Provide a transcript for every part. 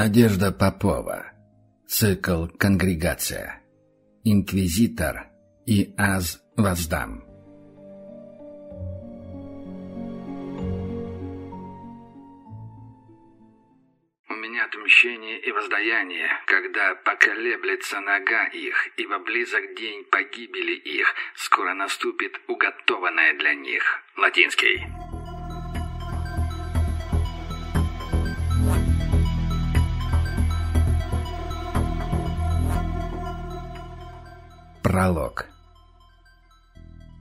Надежда Попова. Цикл «Конгрегация». Инквизитор и Аз Воздам. У меня отмщение и воздаяние, когда поколеблется нога их, ибо близок день погибели их, скоро наступит уготованное для них. Латинский. Пролог.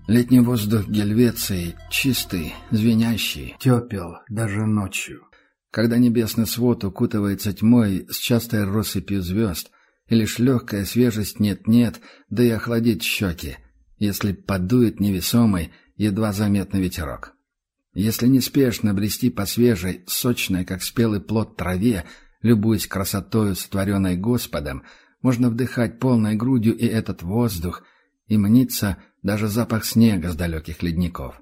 Летний воздух Гельвеции чистый, звенящий, тепел даже ночью. Когда небесный свод укутывается тьмой с частой россыпью звезд, и лишь легкая свежесть нет-нет, да и охладит щеки, если подует невесомый, едва заметный ветерок. Если неспешно брести по свежей, сочной, как спелый плод траве, любуясь красотою, сотворенной Господом, можно вдыхать полной грудью и этот воздух, и мнится даже запах снега с далеких ледников.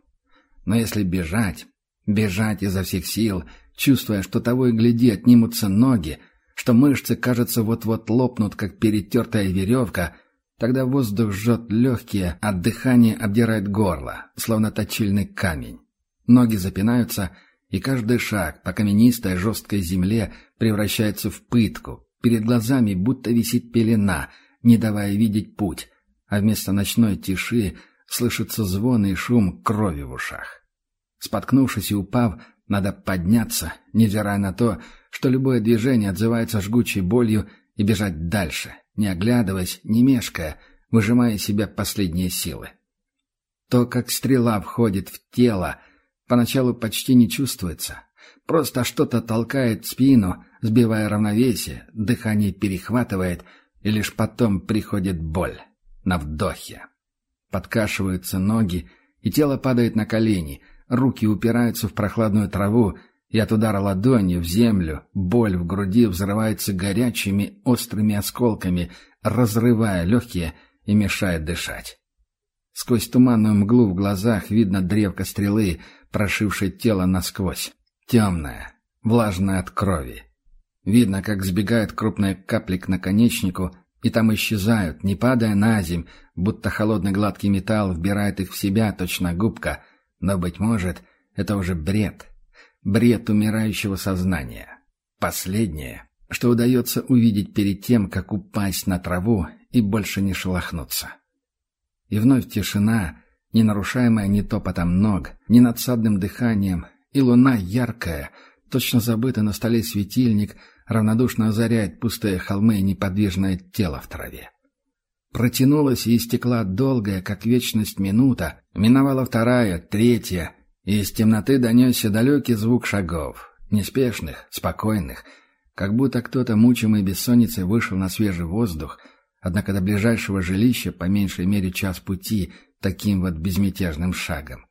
Но если бежать, бежать изо всех сил, чувствуя, что того и гляди отнимутся ноги, что мышцы, кажется, вот-вот лопнут, как перетертая веревка, тогда воздух жжет легкие, а дыхание обдирает горло, словно точильный камень. Ноги запинаются, и каждый шаг по каменистой жесткой земле превращается в пытку, Перед глазами будто висит пелена, не давая видеть путь, а вместо ночной тиши слышится звон и шум крови в ушах. Споткнувшись и упав, надо подняться, невзирая на то, что любое движение отзывается жгучей болью, и бежать дальше, не оглядываясь, не мешкая, выжимая из себя последние силы. То, как стрела входит в тело, поначалу почти не чувствуется. Просто что-то толкает спину, сбивая равновесие, дыхание перехватывает, и лишь потом приходит боль. На вдохе. Подкашиваются ноги, и тело падает на колени, руки упираются в прохладную траву, и от удара ладонью в землю боль в груди взрывается горячими острыми осколками, разрывая легкие и мешает дышать. Сквозь туманную мглу в глазах видно древко стрелы, прошившей тело насквозь. Темная, влажная от крови. Видно, как сбегают крупные капли к наконечнику, и там исчезают, не падая на земь, будто холодный гладкий металл вбирает их в себя, точно губка. Но, быть может, это уже бред. Бред умирающего сознания. Последнее, что удается увидеть перед тем, как упасть на траву и больше не шелохнуться. И вновь тишина, не нарушаемая ни топотом ног, ни надсадным дыханием, и луна яркая, точно забытый на столе светильник, равнодушно озаряет пустые холмы и неподвижное тело в траве. Протянулась и истекла долгая, как вечность, минута, миновала вторая, третья, и из темноты донесся далекий звук шагов, неспешных, спокойных, как будто кто-то, мучимый бессонницей, вышел на свежий воздух, однако до ближайшего жилища по меньшей мере час пути таким вот безмятежным шагом.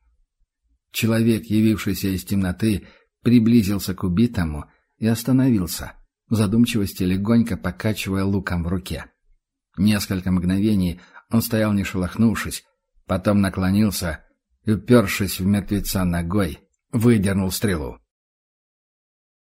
Человек, явившийся из темноты, приблизился к убитому и остановился, в задумчивости легонько покачивая луком в руке. Несколько мгновений он стоял не шелохнувшись, потом наклонился и, упершись в мертвеца ногой, выдернул стрелу.